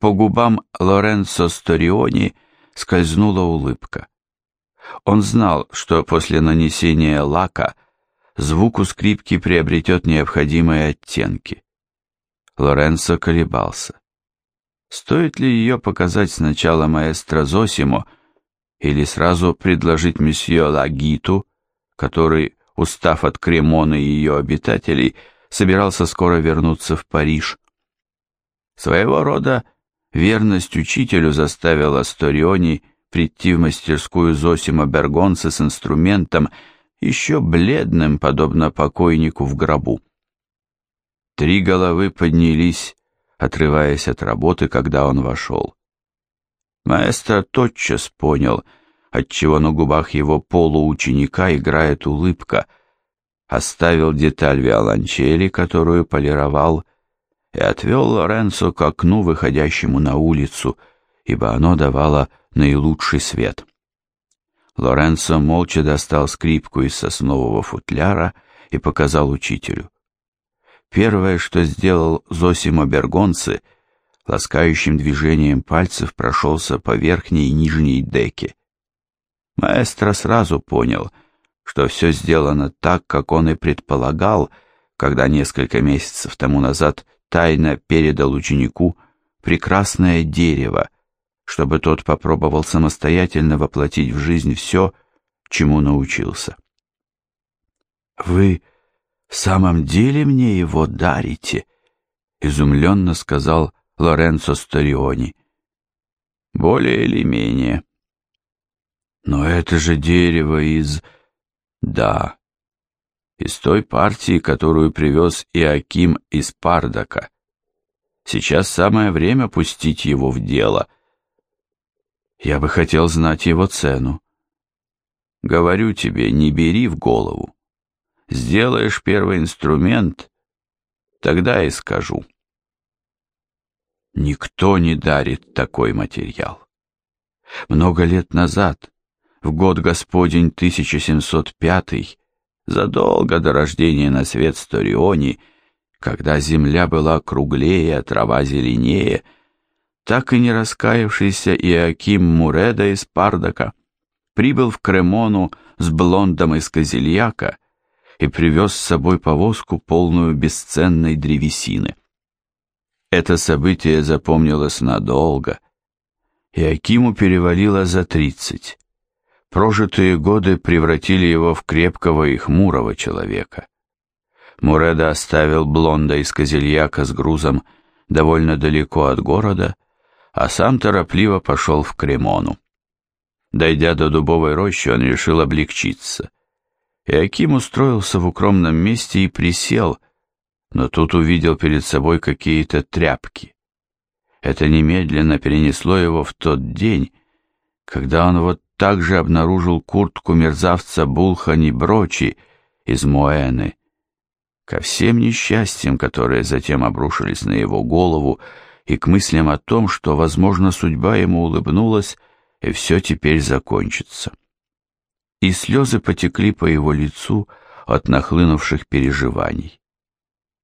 По губам Лоренцо Сториони скользнула улыбка. Он знал, что после нанесения лака звук у скрипки приобретет необходимые оттенки. Лоренцо колебался. Стоит ли ее показать сначала маэстро Зосимо или сразу предложить месье Лагиту, который, устав от Кремона и ее обитателей, собирался скоро вернуться в Париж. Своего рода верность учителю заставила Сториони прийти в мастерскую Зосима Бергонца с инструментом, еще бледным, подобно покойнику в гробу. Три головы поднялись, отрываясь от работы, когда он вошел. Маэстро тотчас понял, отчего на губах его полуученика играет улыбка, оставил деталь виолончели, которую полировал, и отвел Лоренцо к окну, выходящему на улицу, ибо оно давало наилучший свет. Лоренцо молча достал скрипку из соснового футляра и показал учителю. Первое, что сделал Зосимо Бергонцы, ласкающим движением пальцев прошелся по верхней и нижней деке. Маэстро сразу понял, что все сделано так, как он и предполагал, когда несколько месяцев тому назад тайно передал ученику прекрасное дерево, чтобы тот попробовал самостоятельно воплотить в жизнь все, чему научился. «Вы в самом деле мне его дарите?» — изумленно сказал Лоренцо Сториони. «Более или менее». «Но это же дерево из...» «Да, из той партии, которую привез Иаким из Пардака. Сейчас самое время пустить его в дело. Я бы хотел знать его цену. Говорю тебе, не бери в голову. Сделаешь первый инструмент, тогда и скажу. Никто не дарит такой материал. Много лет назад, в год Господень 1705, задолго до рождения на свет Сториони, когда земля была круглее, а трава зеленее, так и не раскаявшийся Иоаким Муреда из Пардака прибыл в Кремону с блондом из Козельяка и привез с собой повозку, полную бесценной древесины. Это событие запомнилось надолго, и Акиму перевалило за тридцать. Прожитые годы превратили его в крепкого и хмурого человека. Муреда оставил блонда из Козельяка с грузом довольно далеко от города, а сам торопливо пошел в Кремону. Дойдя до дубовой рощи, он решил облегчиться. Иаким устроился в укромном месте и присел, но тут увидел перед собой какие-то тряпки. Это немедленно перенесло его в тот день, когда он вот так же обнаружил куртку мерзавца Булхани Брочи из Моэны. Ко всем несчастьям, которые затем обрушились на его голову, и к мыслям о том, что, возможно, судьба ему улыбнулась, и все теперь закончится и слезы потекли по его лицу от нахлынувших переживаний.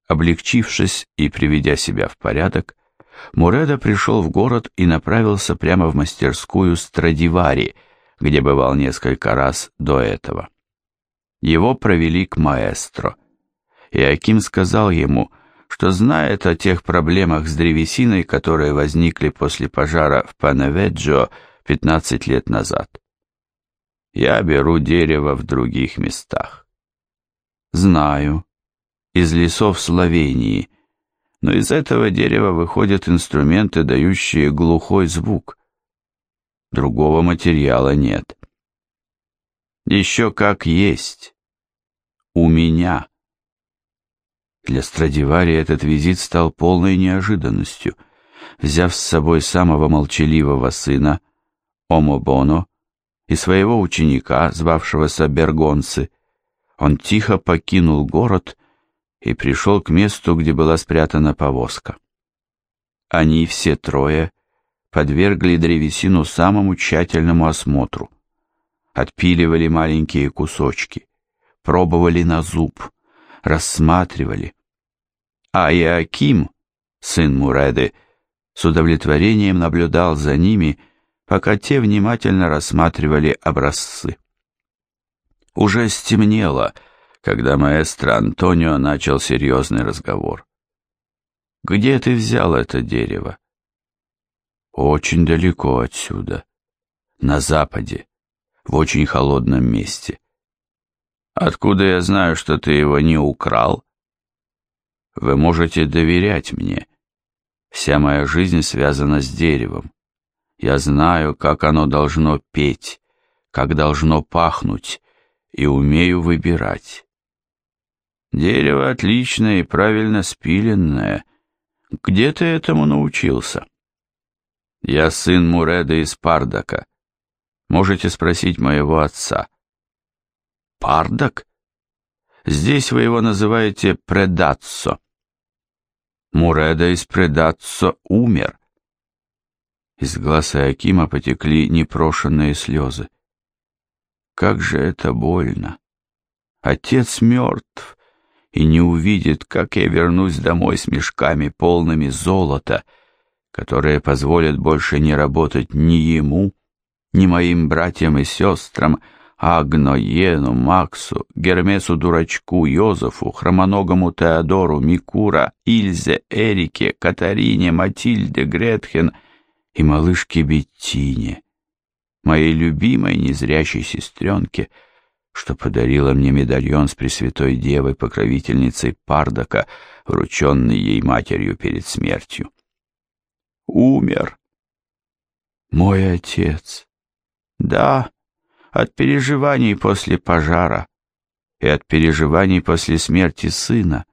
Облегчившись и приведя себя в порядок, Муреда пришел в город и направился прямо в мастерскую Страдивари, где бывал несколько раз до этого. Его провели к маэстро, и Аким сказал ему, что знает о тех проблемах с древесиной, которые возникли после пожара в Панаведжо 15 лет назад я беру дерево в других местах. Знаю, из лесов Словении, но из этого дерева выходят инструменты, дающие глухой звук. Другого материала нет. Еще как есть. У меня. Для Страдивари этот визит стал полной неожиданностью. Взяв с собой самого молчаливого сына, Омобоно, и своего ученика, звавшегося Бергонцы, он тихо покинул город и пришел к месту, где была спрятана повозка. Они все трое подвергли древесину самому тщательному осмотру. Отпиливали маленькие кусочки, пробовали на зуб, рассматривали. А Иаким, сын Муреды, с удовлетворением наблюдал за ними, пока те внимательно рассматривали образцы. Уже стемнело, когда маэстро Антонио начал серьезный разговор. «Где ты взял это дерево?» «Очень далеко отсюда, на западе, в очень холодном месте». «Откуда я знаю, что ты его не украл?» «Вы можете доверять мне. Вся моя жизнь связана с деревом. Я знаю, как оно должно петь, как должно пахнуть, и умею выбирать. Дерево отличное и правильно спиленное. Где ты этому научился? Я сын Муреда из Пардака. Можете спросить моего отца. Пардак? Здесь вы его называете Предатсо. Муреда из Предатсо умер. Из глаз Акима потекли непрошенные слезы. Как же это больно! Отец мертв и не увидит, как я вернусь домой с мешками, полными золота, которые позволят больше не работать ни ему, ни моим братьям и сестрам, Агно, Йену, Максу, Гермесу-дурачку, Йозефу, Хромоногому Теодору, Микура, Ильзе, Эрике, Катарине, Матильде, Гретхен и малышке Беттине моей любимой незрячей сестренке, что подарила мне медальон с Пресвятой Девой, покровительницей Пардака, врученный ей матерью перед смертью. Умер. Мой отец. Да, от переживаний после пожара и от переживаний после смерти сына.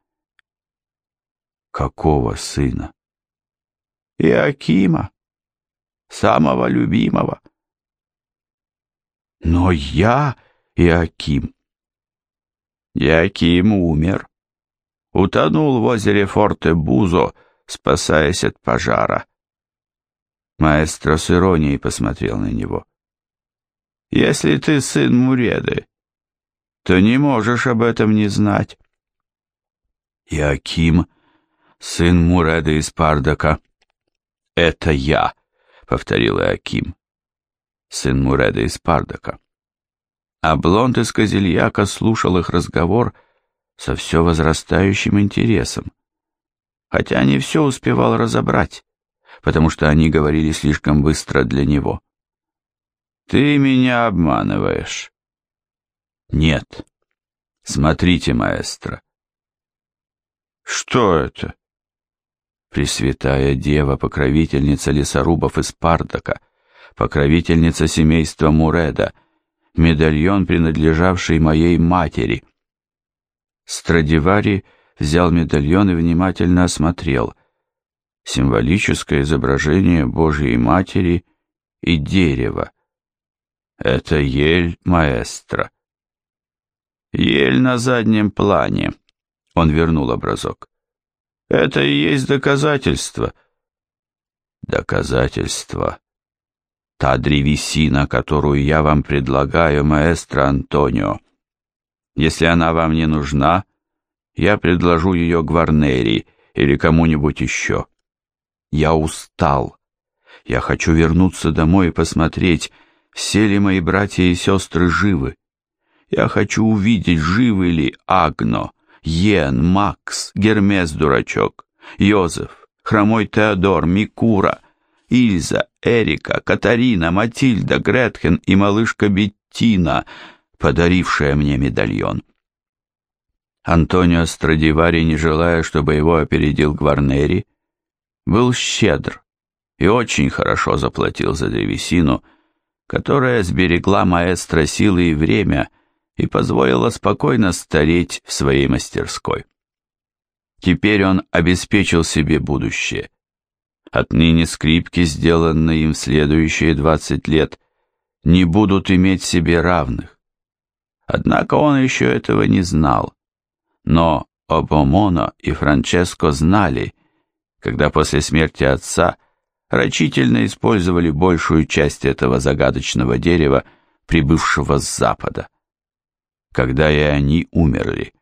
Какого сына? Иакима, самого любимого. Но я, Иаким... Иаким умер. Утонул в озере Форте-Бузо, спасаясь от пожара. Маэстро с иронией посмотрел на него. «Если ты сын Муреды, то не можешь об этом не знать». «Иаким, сын Муреды из Пардака». «Это я», — повторил Иаким сын Муреда из Пардака. А Блонд из Козельяка слушал их разговор со все возрастающим интересом, хотя не все успевал разобрать, потому что они говорили слишком быстро для него. «Ты меня обманываешь». «Нет. Смотрите, маэстро». «Что это?» Пресвятая Дева, покровительница лесорубов из Пардака — покровительница семейства Муреда, медальон, принадлежавший моей матери. Страдивари взял медальон и внимательно осмотрел. Символическое изображение Божьей Матери и дерево. Это ель маэстро. Ель на заднем плане. Он вернул образок. Это и есть доказательство. Доказательство та древесина, которую я вам предлагаю, маэстро Антонио. Если она вам не нужна, я предложу ее Гварнери или кому-нибудь еще. Я устал. Я хочу вернуться домой и посмотреть, все ли мои братья и сестры живы. Я хочу увидеть, живы ли Агно, Йен, Макс, Гермес-дурачок, Йозеф, Хромой Теодор, Микура — Ильза, Эрика, Катарина, Матильда, Гретхен и малышка Беттина, подарившая мне медальон. Антонио Страдивари, не желая, чтобы его опередил Гварнери, был щедр и очень хорошо заплатил за древесину, которая сберегла маэстро силы и время и позволила спокойно стареть в своей мастерской. Теперь он обеспечил себе будущее – Отныне скрипки, сделанные им в следующие двадцать лет, не будут иметь себе равных. Однако он еще этого не знал. Но Обомоно и Франческо знали, когда после смерти отца рачительно использовали большую часть этого загадочного дерева, прибывшего с запада. Когда и они умерли,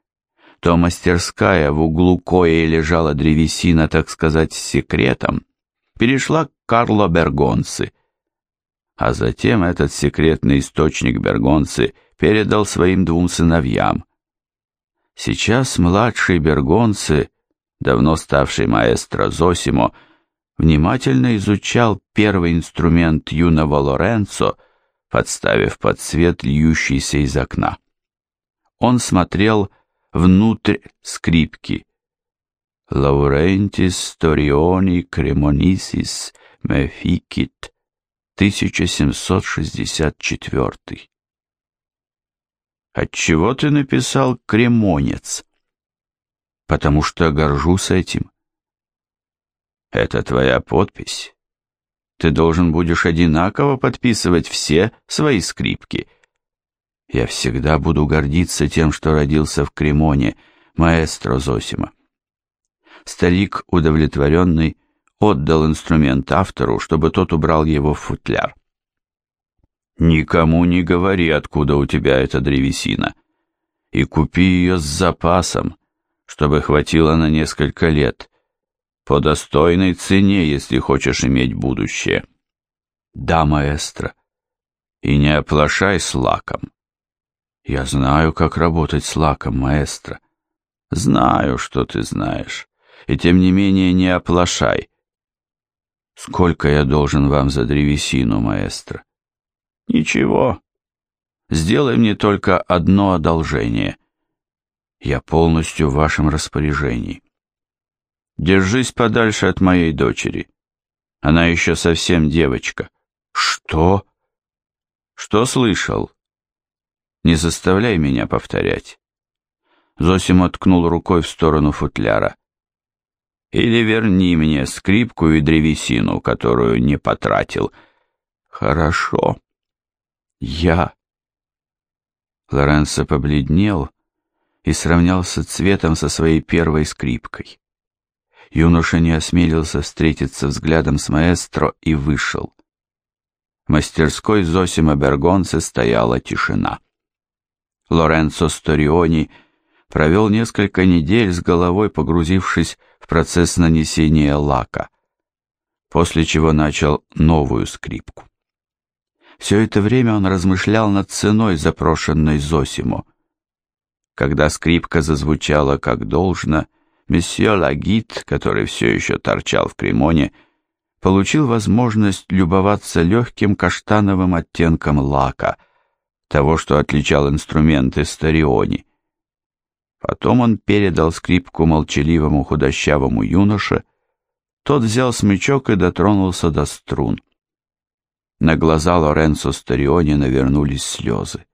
то мастерская, в углу коей лежала древесина, так сказать, с секретом, перешла к Карло Бергонцы. А затем этот секретный источник Бергонцы передал своим двум сыновьям. Сейчас младший Бергонцы, давно ставший маэстро Зосимо, внимательно изучал первый инструмент юного Лоренцо, подставив под свет льющийся из окна. Он смотрел внутрь скрипки. Лаурентис Ториони Кремонисис Мефикит, 1764. Отчего ты написал «кремонец»? Потому что горжусь этим. Это твоя подпись. Ты должен будешь одинаково подписывать все свои скрипки. Я всегда буду гордиться тем, что родился в Кремоне, маэстро Зосима. Старик, удовлетворенный, отдал инструмент автору, чтобы тот убрал его в футляр. «Никому не говори, откуда у тебя эта древесина, и купи ее с запасом, чтобы хватило на несколько лет, по достойной цене, если хочешь иметь будущее. Да, маэстро, и не оплошай с лаком. Я знаю, как работать с лаком, маэстро. Знаю, что ты знаешь, и тем не менее не оплошай. Сколько я должен вам за древесину, маэстро? Ничего. Сделай мне только одно одолжение. Я полностью в вашем распоряжении. Держись подальше от моей дочери. Она еще совсем девочка. Что? Что слышал? Не заставляй меня повторять. Зосим откнул рукой в сторону футляра. Или верни мне скрипку и древесину, которую не потратил. Хорошо. Я. Лоренцо побледнел и сравнялся цветом со своей первой скрипкой. Юноша не осмелился встретиться взглядом с маэстро и вышел. В мастерской Зосима Бергонце стояла тишина. Лоренцо Сториони провел несколько недель с головой погрузившись в процесс нанесения лака, после чего начал новую скрипку. Все это время он размышлял над ценой запрошенной Зосимо. Когда скрипка зазвучала как должно, месье Лагит, который все еще торчал в Кремоне, получил возможность любоваться легким каштановым оттенком лака, того, что отличал инструменты Стариони. Потом он передал скрипку молчаливому худощавому юноше, тот взял смычок и дотронулся до струн. На глаза Лоренцо Стариони навернулись слезы.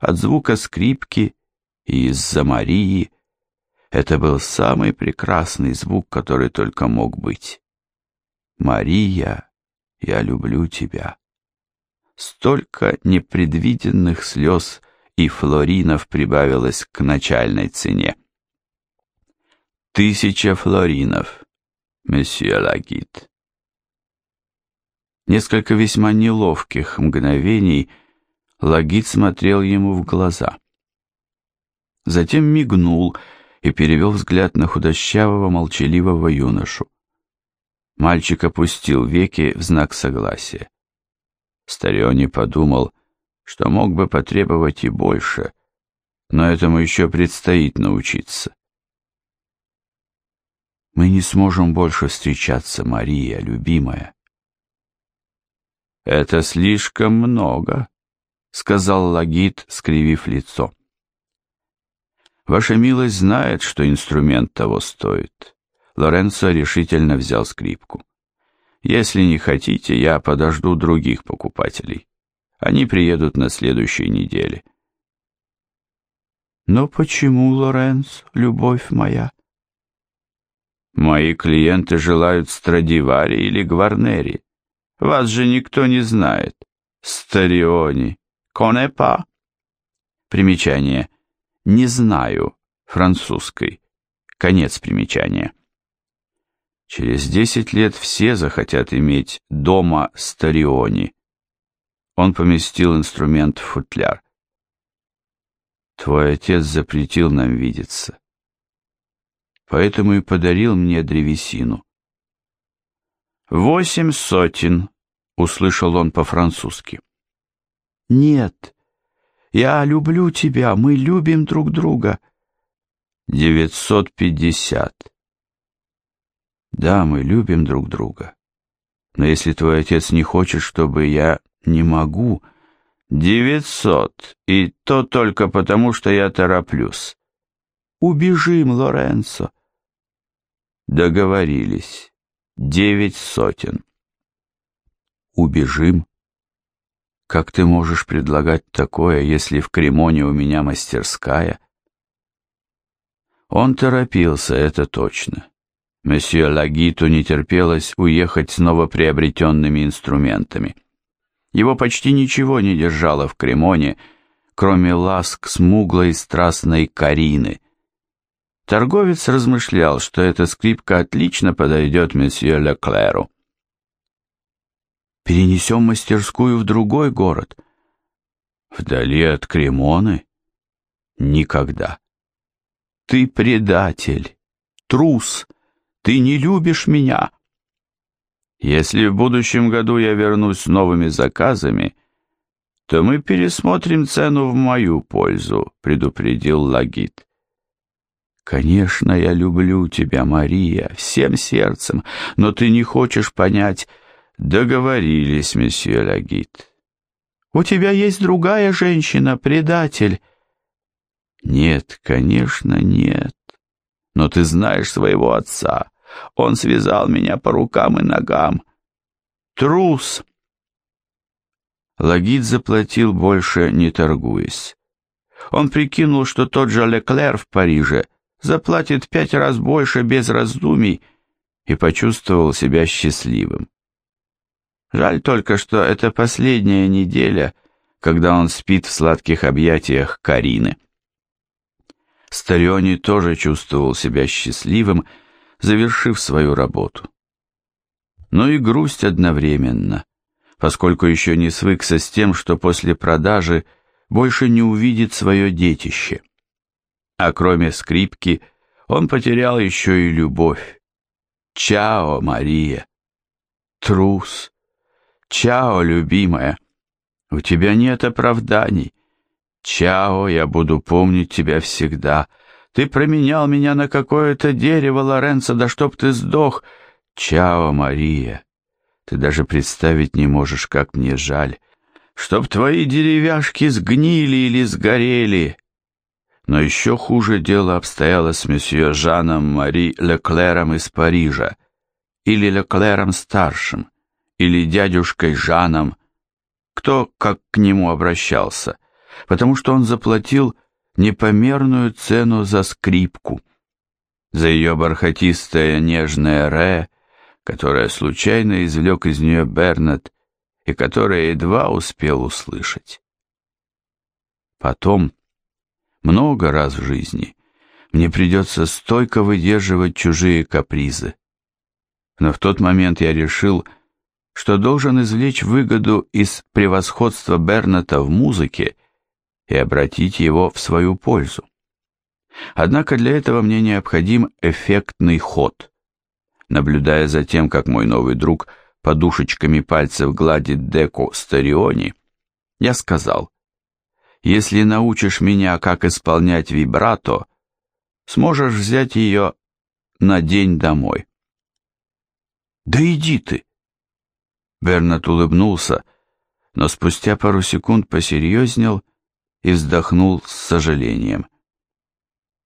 От звука скрипки и из-за Марии это был самый прекрасный звук, который только мог быть. «Мария, я люблю тебя». Столько непредвиденных слез и флоринов прибавилось к начальной цене. Тысяча флоринов, месье Лагит. Несколько весьма неловких мгновений Лагит смотрел ему в глаза. Затем мигнул и перевел взгляд на худощавого, молчаливого юношу. Мальчик опустил веки в знак согласия. Стариони подумал, что мог бы потребовать и больше, но этому еще предстоит научиться. «Мы не сможем больше встречаться, Мария, любимая». «Это слишком много», — сказал Лагит, скривив лицо. Ваша милость знает, что инструмент того стоит. Лоренцо решительно взял скрипку. Если не хотите, я подожду других покупателей. Они приедут на следующей неделе. Но почему, Лоренцо, любовь моя? Мои клиенты желают Страдивари или Гварнери. Вас же никто не знает. Стариони. Конепа. Примечание. Не знаю французской. Конец примечания. Через десять лет все захотят иметь дома Стариони. Он поместил инструмент в футляр. Твой отец запретил нам видеться. Поэтому и подарил мне древесину. «Восемь сотен», — услышал он по-французски. «Нет, я люблю тебя, мы любим друг друга». «Девятьсот пятьдесят». «Да, мы любим друг друга. Но если твой отец не хочет, чтобы я не могу...» «Девятьсот, и то только потому, что я тороплюсь». «Убежим, Лоренцо». «Договорились. Девять сотен». «Убежим?» Как ты можешь предлагать такое, если в Кремоне у меня мастерская? Он торопился, это точно. Месье Лагиту не терпелось уехать с новоприобретенными инструментами. Его почти ничего не держало в Кремоне, кроме ласк смуглой страстной Карины. Торговец размышлял, что эта скрипка отлично подойдет месье Леклеру. Перенесем мастерскую в другой город. Вдали от Кремоны? Никогда. Ты предатель, трус, ты не любишь меня. Если в будущем году я вернусь с новыми заказами, то мы пересмотрим цену в мою пользу, предупредил Лагит. Конечно, я люблю тебя, Мария, всем сердцем, но ты не хочешь понять, Договорились, месье Лагит. У тебя есть другая женщина, предатель. Нет, конечно, нет. Но ты знаешь своего отца. Он связал меня по рукам и ногам. Трус. Лагит заплатил больше, не торгуясь. Он прикинул, что тот же Леклер в Париже заплатит пять раз больше без раздумий и почувствовал себя счастливым. Жаль только, что это последняя неделя, когда он спит в сладких объятиях Карины. Стариони тоже чувствовал себя счастливым, завершив свою работу. Но и грусть одновременно, поскольку еще не свыкся с тем, что после продажи больше не увидит свое детище. А кроме скрипки, он потерял еще и любовь. Чао, Мария! Трус! Чао, любимая, у тебя нет оправданий. Чао, я буду помнить тебя всегда. Ты променял меня на какое-то дерево, Лоренцо, да чтоб ты сдох. Чао, Мария, ты даже представить не можешь, как мне жаль. Чтоб твои деревяшки сгнили или сгорели. Но еще хуже дело обстояло с месье Жаном Мари Леклером из Парижа, или Леклером старшим или дядюшкой Жаном, кто как к нему обращался, потому что он заплатил непомерную цену за скрипку, за ее бархатистое нежное ре, которое случайно извлек из нее Бернет и которое едва успел услышать. Потом, много раз в жизни, мне придется стойко выдерживать чужие капризы. Но в тот момент я решил, что должен извлечь выгоду из превосходства Берната в музыке и обратить его в свою пользу. Однако для этого мне необходим эффектный ход. Наблюдая за тем, как мой новый друг подушечками пальцев гладит деку Стариони, я сказал, «Если научишь меня, как исполнять вибрато, сможешь взять ее на день домой». «Да иди ты!» Бернат улыбнулся, но спустя пару секунд посерьезнел и вздохнул с сожалением.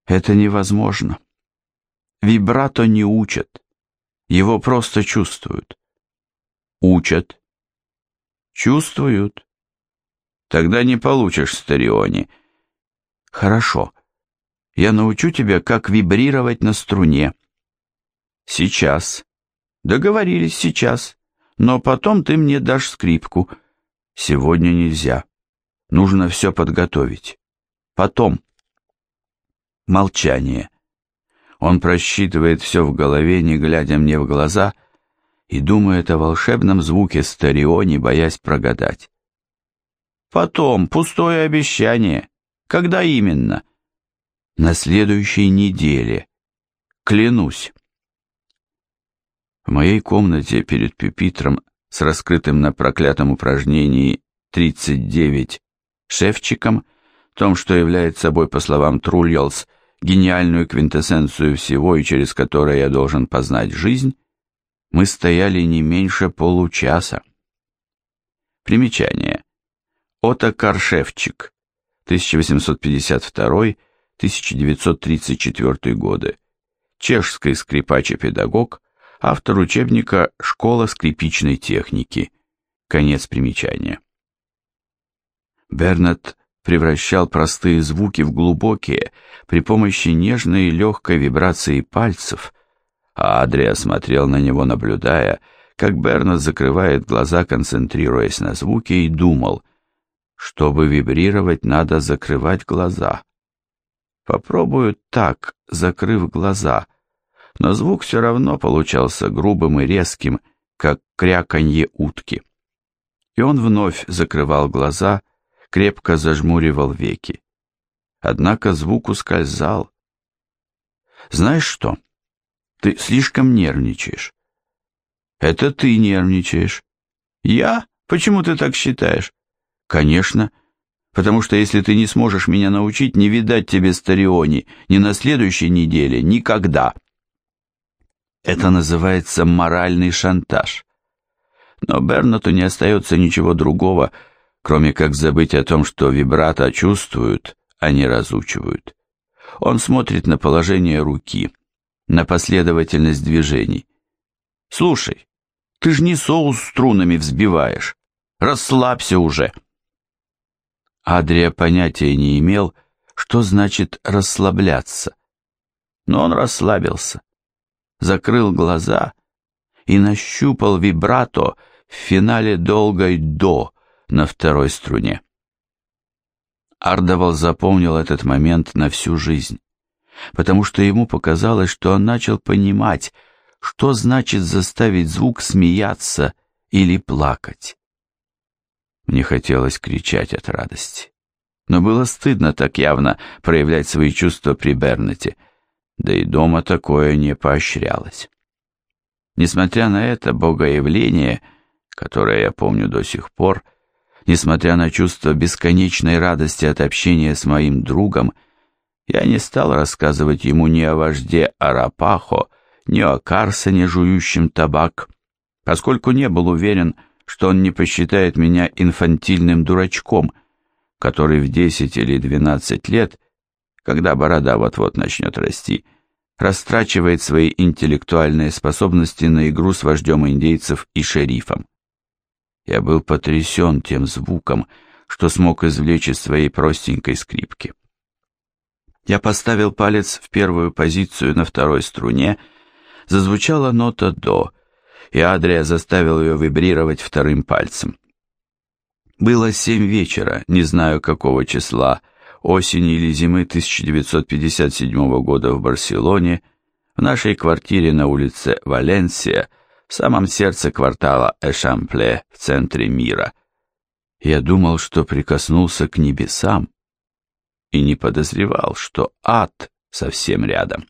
Это невозможно. Вибрато не учат. Его просто чувствуют. Учат. Чувствуют. Тогда не получишь стариони. Хорошо. Я научу тебя, как вибрировать на струне. Сейчас. Договорились сейчас. Но потом ты мне дашь скрипку. Сегодня нельзя. Нужно все подготовить. Потом. Молчание. Он просчитывает все в голове, не глядя мне в глаза, и думает о волшебном звуке старионе, боясь прогадать. Потом, пустое обещание. Когда именно? На следующей неделе. Клянусь. В моей комнате перед пюпитром с раскрытым на проклятом упражнении 39 шефчиком, том, что является собой, по словам Трульялс, гениальную квинтэссенцию всего и через которое я должен познать жизнь, мы стояли не меньше получаса. Примечание. Отто Каршевчик, 1852-1934 годы, чешский скрипач и педагог, автор учебника «Школа скрипичной техники». Конец примечания. Бернет превращал простые звуки в глубокие при помощи нежной и легкой вибрации пальцев, а Адрия смотрел на него, наблюдая, как Бернет закрывает глаза, концентрируясь на звуке, и думал, чтобы вибрировать, надо закрывать глаза. Попробую так, закрыв глаза, но звук все равно получался грубым и резким, как кряканье утки. И он вновь закрывал глаза, крепко зажмуривал веки. Однако звук ускользал. Знаешь что? Ты слишком нервничаешь. Это ты нервничаешь. Я? Почему ты так считаешь? Конечно, потому что если ты не сможешь меня научить, не видать тебе Стариони ни на следующей неделе, никогда. Это называется моральный шантаж. Но Бернату не остается ничего другого, кроме как забыть о том, что вибрато чувствуют, а не разучивают. Он смотрит на положение руки, на последовательность движений. «Слушай, ты ж не соус струнами взбиваешь. Расслабься уже!» Адрия понятия не имел, что значит расслабляться. Но он расслабился, закрыл глаза и нащупал вибрато в финале долгой «до» на второй струне. Ардовал запомнил этот момент на всю жизнь, потому что ему показалось, что он начал понимать, что значит заставить звук смеяться или плакать. Мне хотелось кричать от радости. Но было стыдно так явно проявлять свои чувства при Бернете, да и дома такое не поощрялось. Несмотря на это богоявление, которое я помню до сих пор, несмотря на чувство бесконечной радости от общения с моим другом, я не стал рассказывать ему ни о вожде Арапахо, ни о Карсоне, жующем табак, поскольку не был уверен, что он не посчитает меня инфантильным дурачком, который в 10 или 12 лет, когда борода вот-вот начнет расти, растрачивает свои интеллектуальные способности на игру с вождем индейцев и шерифом. Я был потрясен тем звуком, что смог извлечь из своей простенькой скрипки. Я поставил палец в первую позицию на второй струне, зазвучала нота «до», и Адрия заставил ее вибрировать вторым пальцем. Было семь вечера, не знаю какого числа, осени или зимы 1957 года в Барселоне, в нашей квартире на улице Валенсия, в самом сердце квартала Эшампле в центре мира. Я думал, что прикоснулся к небесам и не подозревал, что ад совсем рядом.